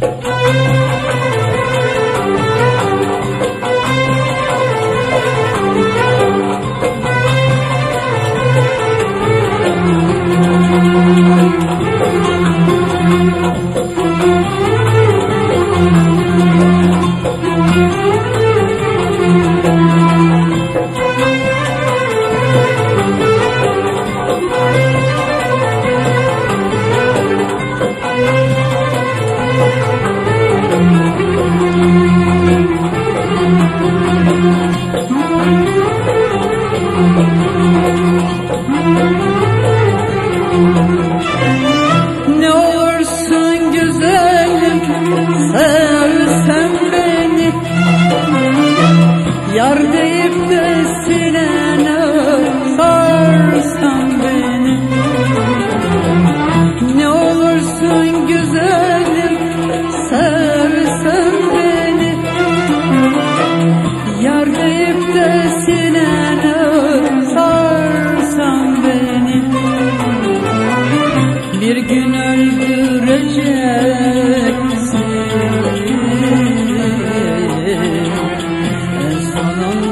Thank you.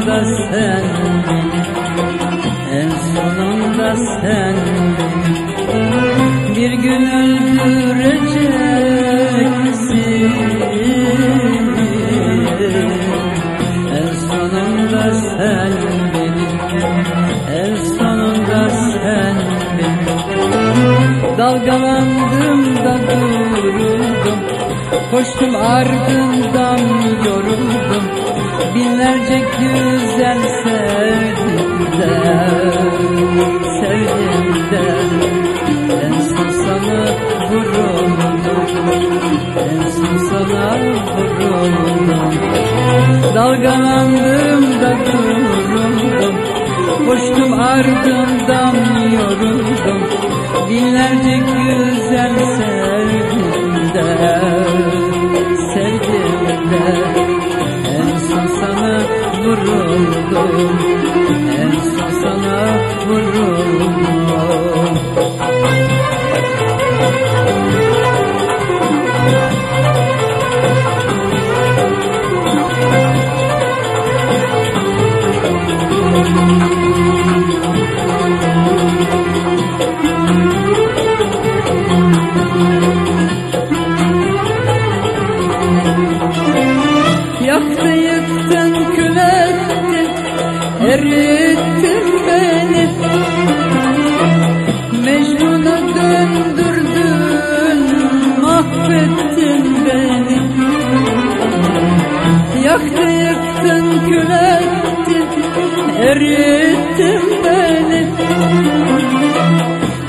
Sonunda sen. Beni En sonunda sen. Beni Bir gün öldüreceksin. En sonunda sen beni En sonunda sen beni Dalgalandım da duruldum Koştum ardından yoruldum. Binlerce güzel sevdim de Sevdim de En son sana vuruldum. En son sana vuruldum. Dalgalandım da duruldum Koştum ardından yoruldum. Binlerce güzel sevdim vuruldum. En son sana vuruldum. Yaktı yıktın yıktın kül ettin beni.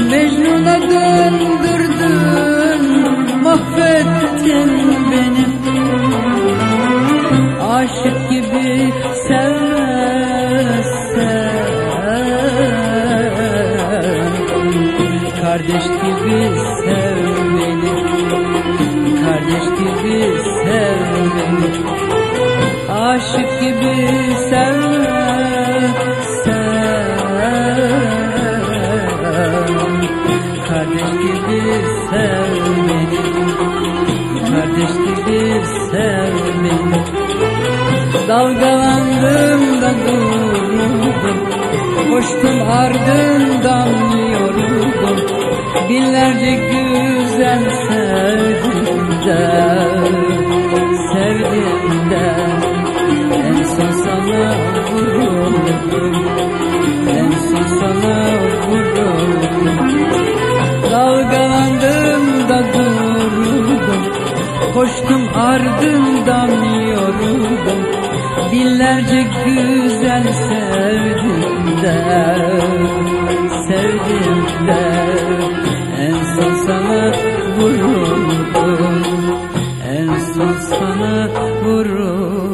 Mecnun'a döndürdün Mahvettin beni. Aşık gibi sevmezsen Kardeş gibi gibi sev Aşık gibi sevmezsen Kardeş gibi sev Kardeş gibi sev beni Dalgalandım da durdum Koştum ardından yoruldum Binlerce güzel sevdim vururum Sensiz sana vururum Dalgalandım da durdum Koştum ardından yoruldum Binlerce güzel sevdim. De Sevdim de. En son sana vururum En son sana vururum